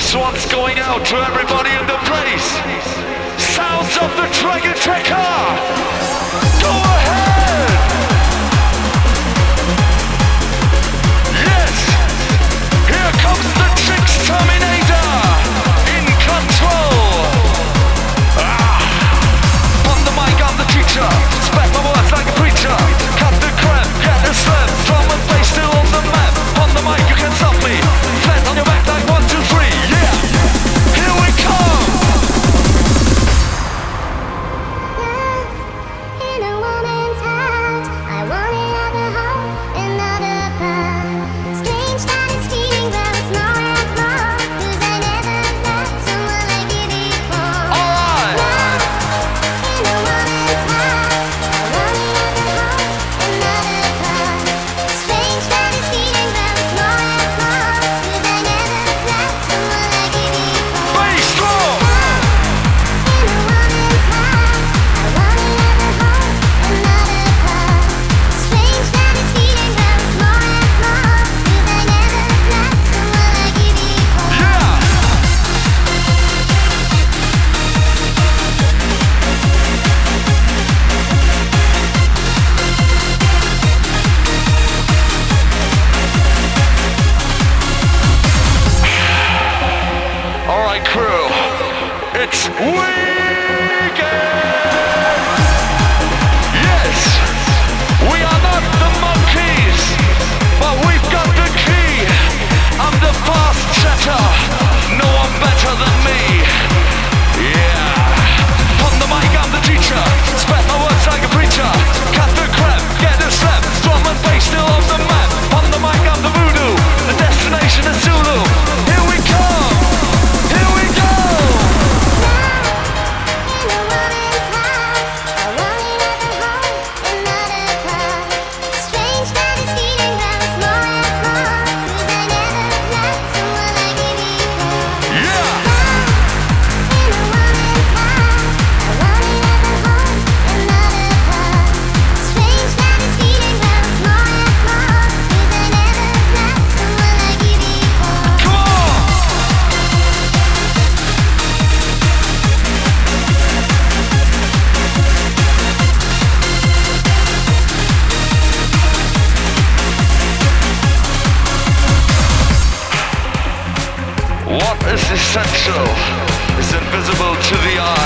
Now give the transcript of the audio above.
This one's going out to everybody in the place. Sounds of the Dragon Tracker. Go ahead. What is essential is invisible to the eye.